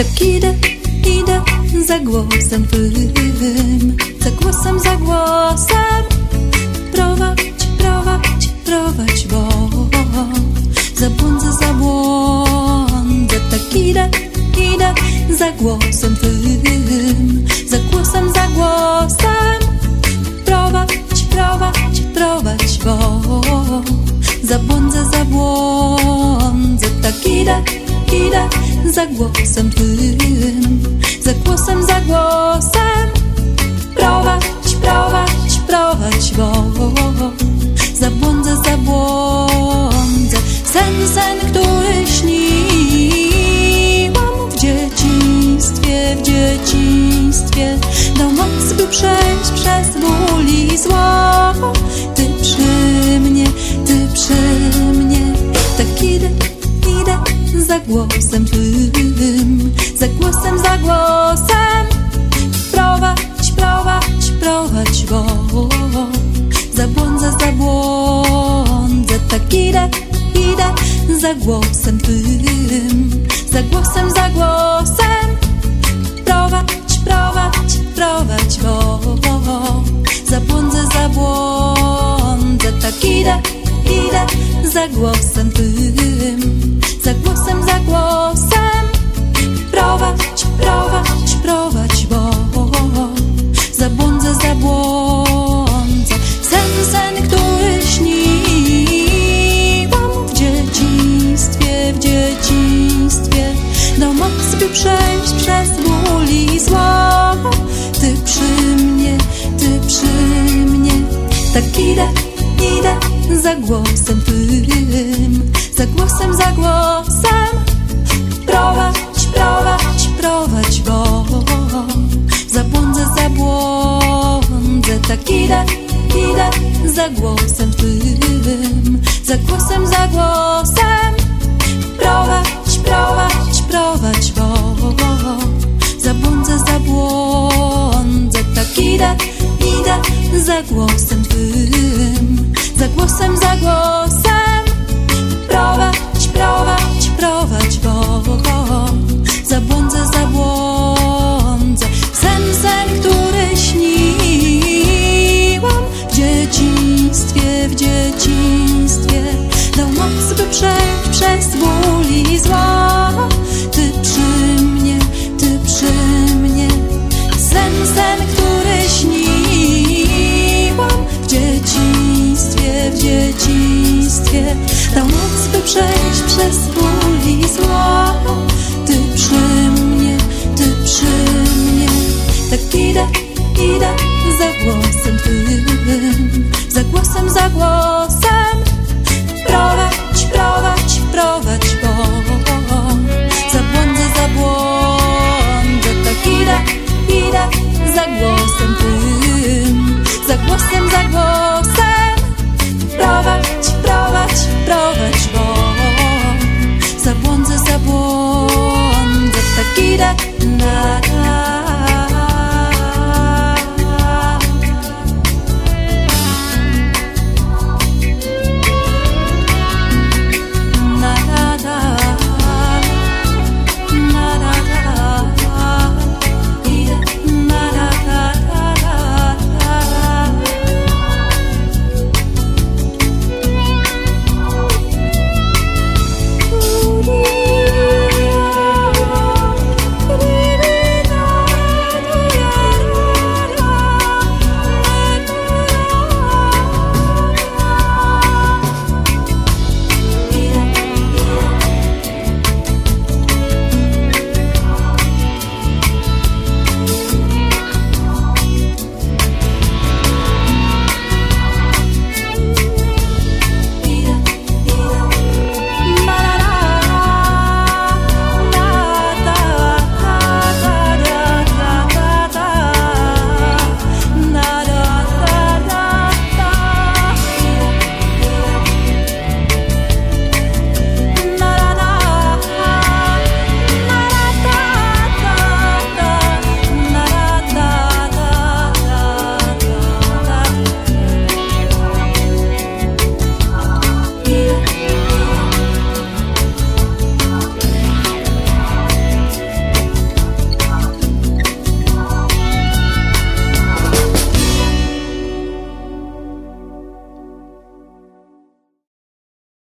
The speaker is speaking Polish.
Tak idę, idę za głosem pływym, za głosem, za głosem. Prowadź, prowadź, prowadź, bo zabłądzę, zabłądzę. Tak idę, idę za głosem pływym. Za głosem twym, za głosem, za głosem. Prowadź, prowadź, prowadź, bo zabłądzę, zabłądzę. Sen, sen, za głosem twym, za głosem, za głosem. Prowadź, prowadź, prowadź, bo zabłądzę, zabłądzę, tak idę, idę za głosem twym, za głosem, za głosem. Prowadź, prowadź, prowadź, bo zabłądzę, zabłądzę, tak idę, idę za głosem twym, Tak idę, idę za głosem twym, za głosem, za głosem. Prowadź, prowadź, prowadź, bo zabłądzę, zabłądzę, tak idę, idę za głosem twym, za głosem, za głosem. Prowadź, prowadź, prowadź, bo zabłądzę, zabłądzę, tak idę, idę za głosem vida.